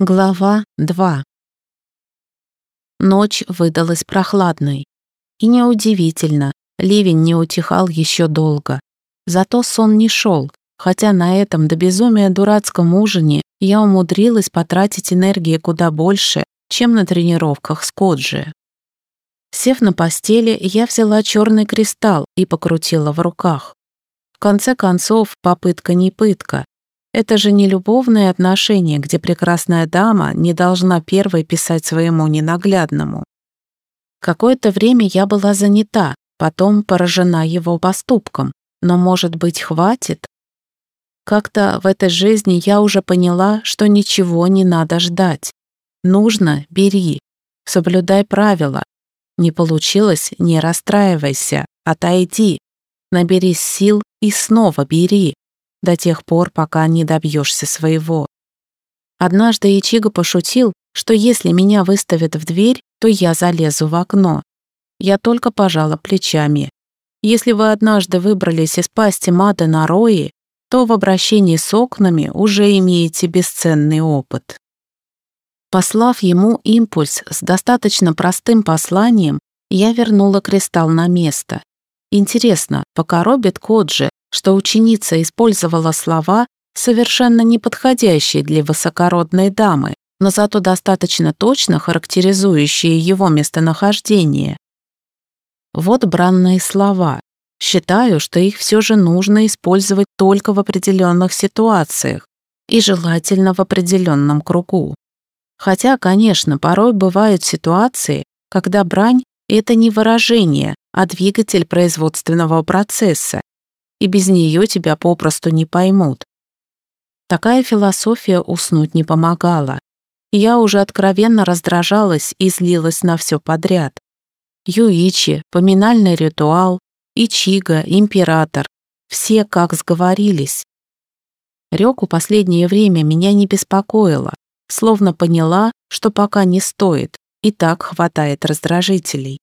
Глава 2 Ночь выдалась прохладной. И неудивительно, ливень не утихал еще долго. Зато сон не шел, хотя на этом до безумия дурацком ужине я умудрилась потратить энергии куда больше, чем на тренировках с Коджи. Сев на постели, я взяла черный кристалл и покрутила в руках. В конце концов, попытка не пытка, это же не любовные отношения, где прекрасная дама не должна первой писать своему ненаглядному. Какое-то время я была занята, потом поражена его поступком. Но, может быть, хватит? Как-то в этой жизни я уже поняла, что ничего не надо ждать. Нужно — бери. Соблюдай правила. Не получилось — не расстраивайся. Отойди. Наберись сил и снова бери до тех пор, пока не добьешься своего. Однажды Ичиго пошутил, что если меня выставят в дверь, то я залезу в окно. Я только пожала плечами. Если вы однажды выбрались из пасти Мады Нарои, то в обращении с окнами уже имеете бесценный опыт. Послав ему импульс с достаточно простым посланием, я вернула кристалл на место. Интересно, покоробит Коджи, что ученица использовала слова, совершенно неподходящие для высокородной дамы, но зато достаточно точно характеризующие его местонахождение. Вот бранные слова. Считаю, что их все же нужно использовать только в определенных ситуациях и желательно в определенном кругу. Хотя, конечно, порой бывают ситуации, когда брань — это не выражение, а двигатель производственного процесса, и без нее тебя попросту не поймут. Такая философия уснуть не помогала. Я уже откровенно раздражалась и злилась на все подряд. Юичи, поминальный ритуал, Ичига, император. Все как сговорились. Рёку последнее время меня не беспокоило, словно поняла, что пока не стоит, и так хватает раздражителей.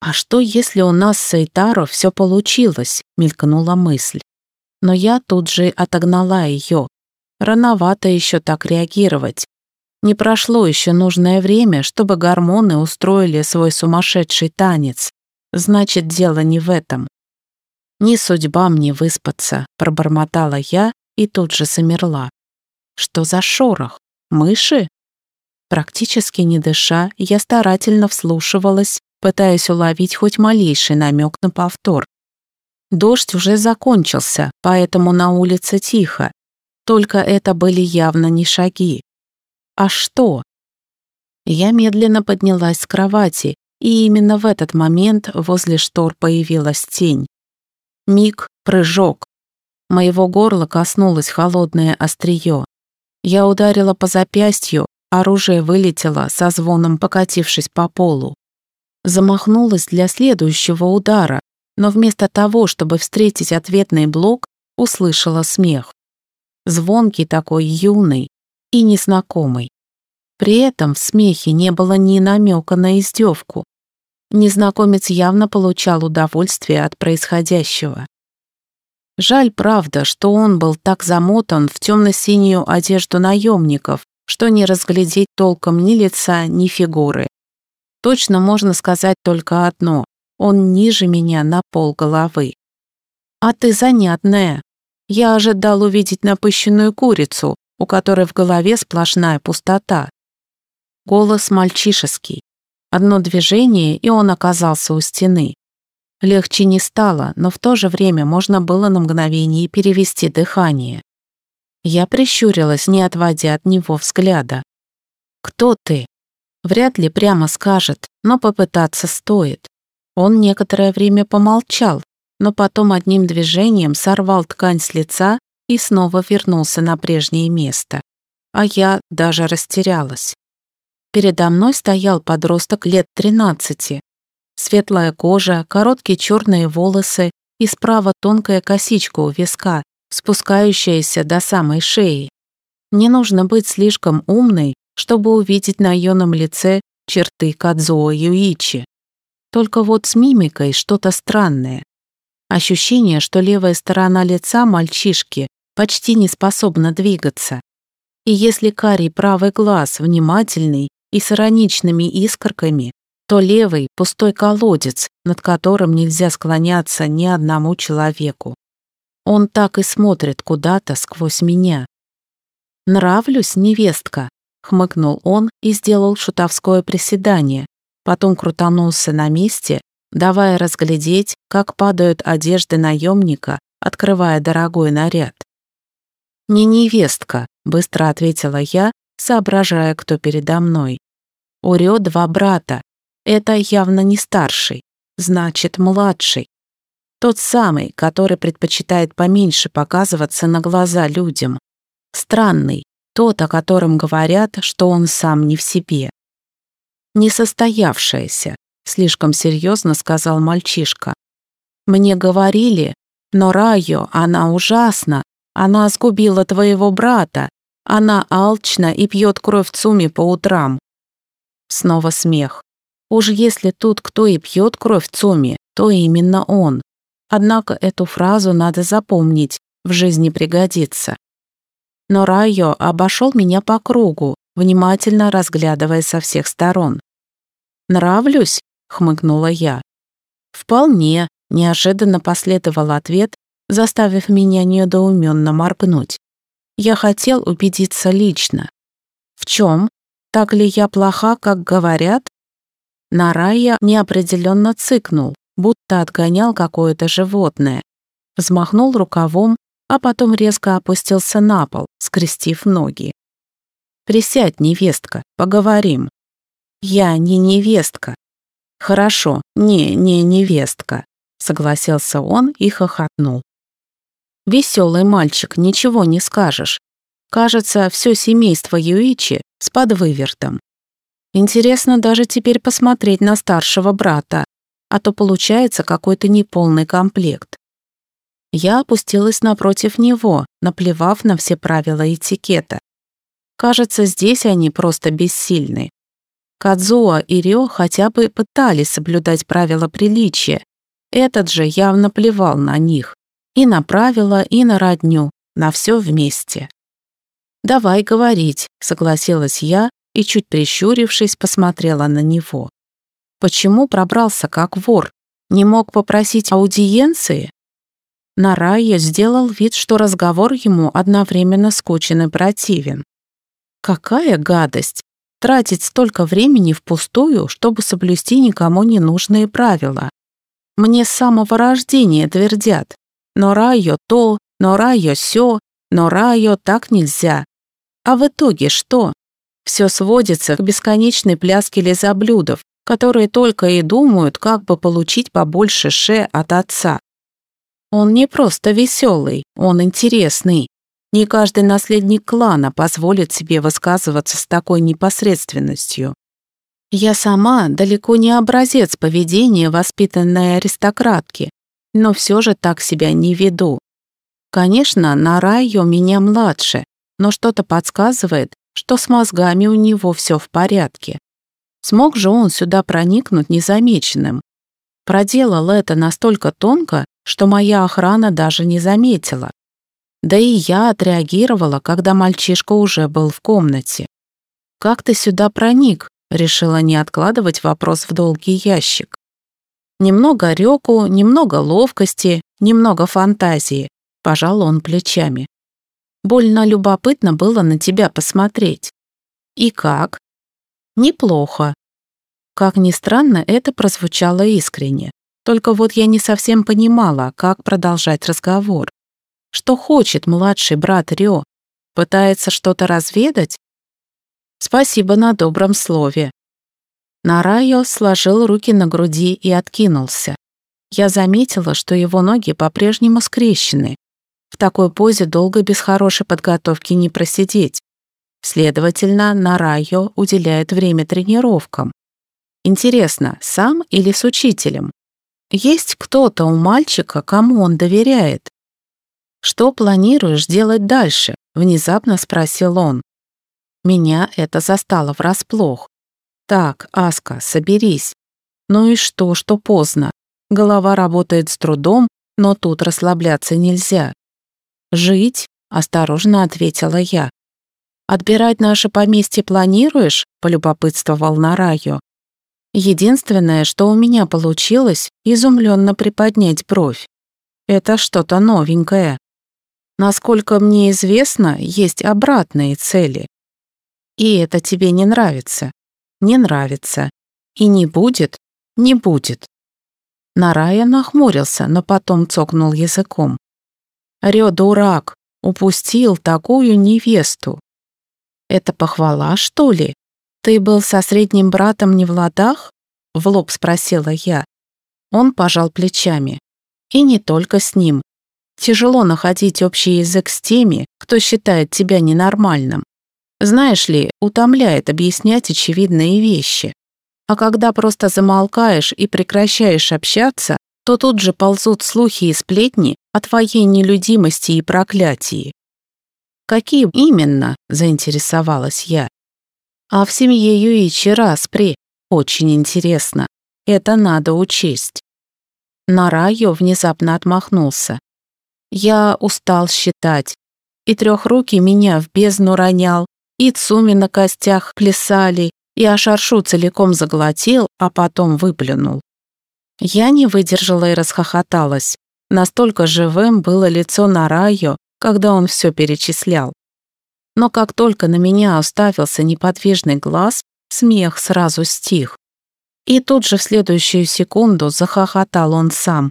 «А что, если у нас с Эйтаро все получилось?» — мелькнула мысль. Но я тут же отогнала ее. Рановато еще так реагировать. Не прошло еще нужное время, чтобы гормоны устроили свой сумасшедший танец. Значит, дело не в этом. «Не судьба мне выспаться», — пробормотала я и тут же замерла. «Что за шорох? Мыши?» Практически не дыша, я старательно вслушивалась пытаясь уловить хоть малейший намек на повтор. Дождь уже закончился, поэтому на улице тихо. Только это были явно не шаги. А что? Я медленно поднялась с кровати, и именно в этот момент возле штор появилась тень. Миг, прыжок. Моего горла коснулось холодное острие. Я ударила по запястью, оружие вылетело, со звоном покатившись по полу замахнулась для следующего удара, но вместо того, чтобы встретить ответный блок, услышала смех. Звонкий такой юный и незнакомый. При этом в смехе не было ни намека на издевку. Незнакомец явно получал удовольствие от происходящего. Жаль, правда, что он был так замотан в темно-синюю одежду наемников, что не разглядеть толком ни лица, ни фигуры. Точно можно сказать только одно. Он ниже меня на пол головы. А ты занятная. Я ожидал увидеть напыщенную курицу, у которой в голове сплошная пустота. Голос мальчишеский. Одно движение, и он оказался у стены. Легче не стало, но в то же время можно было на мгновение перевести дыхание. Я прищурилась, не отводя от него взгляда. «Кто ты?» Вряд ли прямо скажет, но попытаться стоит. Он некоторое время помолчал, но потом одним движением сорвал ткань с лица и снова вернулся на прежнее место. А я даже растерялась. Передо мной стоял подросток лет 13. Светлая кожа, короткие черные волосы и справа тонкая косичка у виска, спускающаяся до самой шеи. Не нужно быть слишком умной, чтобы увидеть на юном лице черты Кадзуо Юичи. Только вот с мимикой что-то странное. Ощущение, что левая сторона лица мальчишки почти не способна двигаться. И если карий правый глаз внимательный и с ироничными искорками, то левый — пустой колодец, над которым нельзя склоняться ни одному человеку. Он так и смотрит куда-то сквозь меня. «Нравлюсь, невестка», — хмыкнул он и сделал шутовское приседание, потом крутанулся на месте, давая разглядеть, как падают одежды наемника, открывая дорогой наряд. «Не невестка», — быстро ответила я, соображая, кто передо мной. «У Рё два брата. Это явно не старший, значит, младший. Тот самый, который предпочитает поменьше показываться на глаза людям. Странный, тот, о котором говорят, что он сам не в себе. Несостоявшаяся, слишком серьезно сказал мальчишка. Мне говорили, но Райо, она ужасна, она сгубила твоего брата, она алчна и пьет кровь Цуми по утрам. Снова смех. Уж если тут кто и пьет кровь Цуми, то именно он. Однако эту фразу надо запомнить, в жизни пригодится. Но Райо обошел меня по кругу, внимательно разглядывая со всех сторон. «Нравлюсь?» — хмыкнула я. «Вполне», — неожиданно последовал ответ, заставив меня недоуменно моргнуть. Я хотел убедиться лично. В чем? Так ли я плоха, как говорят? Нарая неопределенно цыкнул, будто отгонял какое-то животное. Взмахнул рукавом, а потом резко опустился на пол, скрестив ноги. «Присядь, невестка, поговорим». «Я не невестка». «Хорошо, не, не невестка», — согласился он и хохотнул. «Веселый мальчик, ничего не скажешь. Кажется, все семейство Юичи с подвывертом. Интересно даже теперь посмотреть на старшего брата, а то получается какой-то неполный комплект. Я опустилась напротив него, наплевав на все правила этикета. Кажется, здесь они просто бессильны. Кадзуа и Рё хотя бы пытались соблюдать правила приличия. Этот же явно плевал на них. И на правила, и на родню, на все вместе. «Давай говорить», — согласилась я и, чуть прищурившись, посмотрела на него. «Почему пробрался как вор? Не мог попросить аудиенции?» Нарайя сделал вид, что разговор ему одновременно скучен и противен. Какая гадость! Тратить столько времени впустую, чтобы соблюсти никому не нужные правила. Мне с самого рождения твердят. Но райо то, но райо сё, но так нельзя. А в итоге что? Все сводится к бесконечной пляске лизоблюдов, которые только и думают, как бы получить побольше ше от отца. Он не просто веселый, он интересный. Не каждый наследник клана позволит себе высказываться с такой непосредственностью. Я сама далеко не образец поведения воспитанной аристократки, но все же так себя не веду. Конечно, на Райо меня младше, но что-то подсказывает, что с мозгами у него все в порядке. Смог же он сюда проникнуть незамеченным. Проделал это настолько тонко, что моя охрана даже не заметила. Да и я отреагировала, когда мальчишка уже был в комнате. «Как ты сюда проник?» — решила не откладывать вопрос в долгий ящик. Немного рёку, немного ловкости, немного фантазии. Пожал он плечами. Больно любопытно было на тебя посмотреть. И как? Неплохо. Как ни странно, это прозвучало искренне. Только вот я не совсем понимала, как продолжать разговор. Что хочет младший брат Рё? Пытается что-то разведать? Спасибо на добром слове. Нарайо сложил руки на груди и откинулся. Я заметила, что его ноги по-прежнему скрещены. В такой позе долго без хорошей подготовки не просидеть. Следовательно, Нарайо уделяет время тренировкам. Интересно, сам или с учителем? Есть кто-то у мальчика, кому он доверяет? «Что планируешь делать дальше?» — внезапно спросил он. Меня это застало врасплох. «Так, Аска, соберись. Ну и что, что поздно? Голова работает с трудом, но тут расслабляться нельзя». «Жить?» — осторожно ответила я. «Отбирать наше поместье планируешь?» — полюбопытствовал Нараю. Единственное, что у меня получилось, изумленно приподнять бровь. Это что-то новенькое. Насколько мне известно, есть обратные цели. И это тебе не нравится. Не нравится. И не будет, не будет. Нарая нахмурился, но потом цокнул языком. Рё, дурак, упустил такую невесту. Это похвала, что ли? Ты был со средним братом не в ладах? В лоб спросила я. Он пожал плечами. И не только с ним. Тяжело находить общий язык с теми, кто считает тебя ненормальным. Знаешь ли, утомляет объяснять очевидные вещи. А когда просто замолкаешь и прекращаешь общаться, то тут же ползут слухи и сплетни о твоей нелюдимости и проклятии. «Какие именно?» – заинтересовалась я. «А в семье Юичи Распри. Очень интересно. Это надо учесть». Нарайо внезапно отмахнулся. «Я устал считать. И трехрукий меня в бездну ронял, и Цуми на костях плясали, и Ашаршу целиком заглотил, а потом выплюнул. Я не выдержала и расхохоталась. Настолько живым было лицо Нарайо, когда он все перечислял. Но как только на меня уставился неподвижный глаз, смех сразу стих. И тут же в следующую секунду захохотал он сам,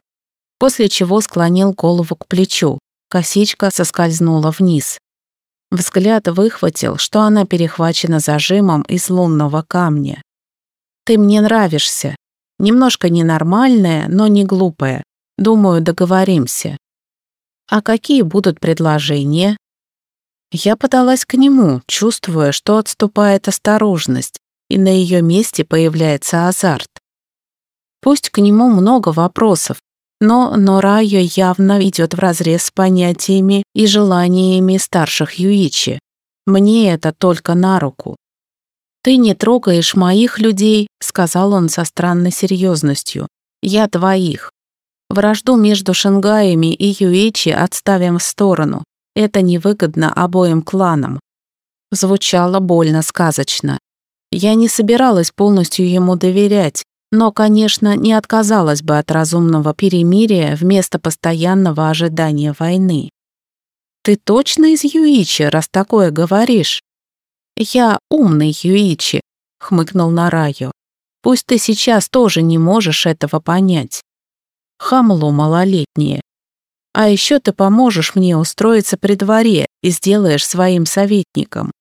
после чего склонил голову к плечу, косичка соскользнула вниз. Взгляд выхватил, что она перехвачена зажимом из лунного камня. «Ты мне нравишься. Немножко ненормальная, но не глупая. Думаю, договоримся». «А какие будут предложения?» Я подалась к нему, чувствуя, что отступает осторожность, и на ее месте появляется азарт. Пусть к нему много вопросов, но Норайо явно идет вразрез с понятиями и желаниями старших Юичи. Мне это только на руку. «Ты не трогаешь моих людей», — сказал он со странной серьезностью. «Я твоих. Вражду между Шангаями и Юичи отставим в сторону. Это невыгодно обоим кланам». Звучало больно сказочно. Я не собиралась полностью ему доверять, но, конечно, не отказалась бы от разумного перемирия вместо постоянного ожидания войны. «Ты точно из Юичи, раз такое говоришь?» «Я умный Юичи», — хмыкнул Нараю. «Пусть ты сейчас тоже не можешь этого понять. Хамло малолетнее. А еще ты поможешь мне устроиться при дворе и сделаешь своим советником».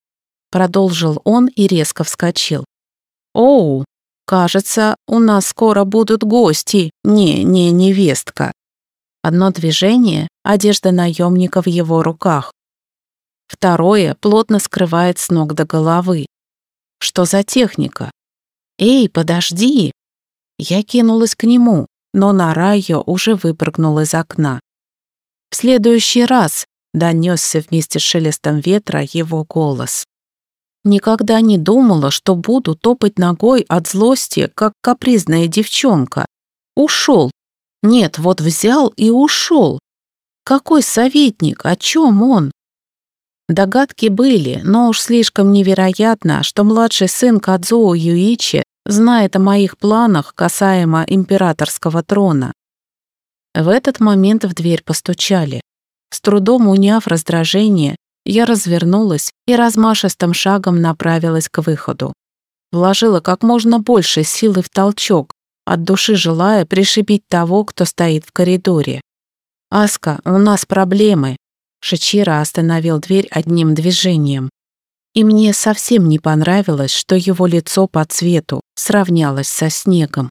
Продолжил он и резко вскочил. «Оу, «Кажется, у нас скоро будут гости, не, не невестка». Одно движение — одежда наемника в его руках. Второе плотно скрывает с ног до головы. Что за техника? «Эй, подожди!» Я кинулась к нему, но Нарайо уже выпрыгнул из окна. «В следующий раз!» — донесся вместе с шелестом ветра его голос. Никогда не думала, что буду топать ногой от злости, как капризная девчонка. Ушел. Нет, вот взял и ушел. Какой советник? О чем он? Догадки были, но уж слишком невероятно, что младший сын Кадзуо Юичи знает о моих планах касаемо императорского трона. В этот момент в дверь постучали. С трудом уняв раздражение, я развернулась и размашистым шагом направилась к выходу. Вложила как можно больше силы в толчок, от души желая пришибить того, кто стоит в коридоре. «Аска, у нас проблемы!» Шичира остановил дверь одним движением. И мне совсем не понравилось, что его лицо по цвету сравнялось со снегом.